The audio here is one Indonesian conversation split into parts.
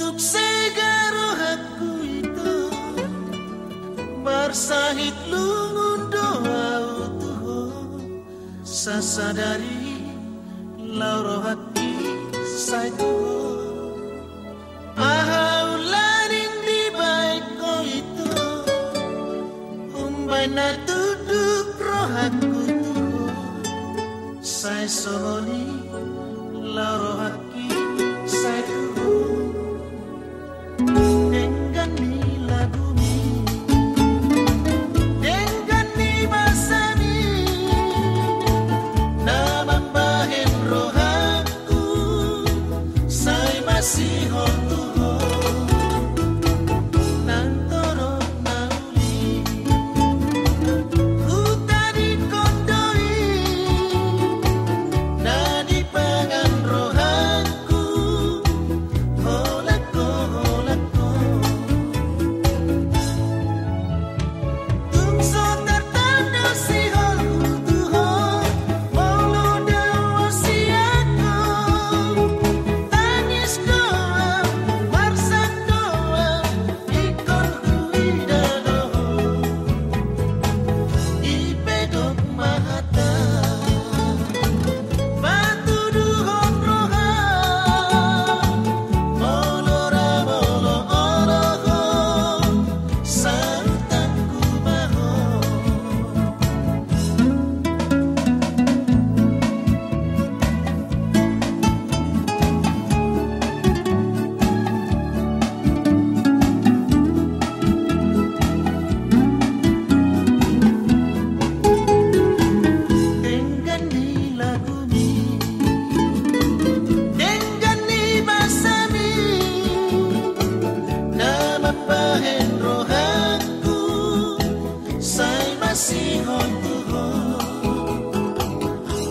untuk segar hatiku itu. Bersahit lungun doa oh utuh Sasadari lauro hati saya Ahau laring di baik kau itu. Umbaina duduk rohaku tuh Saya sohoni lauro hati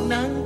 能。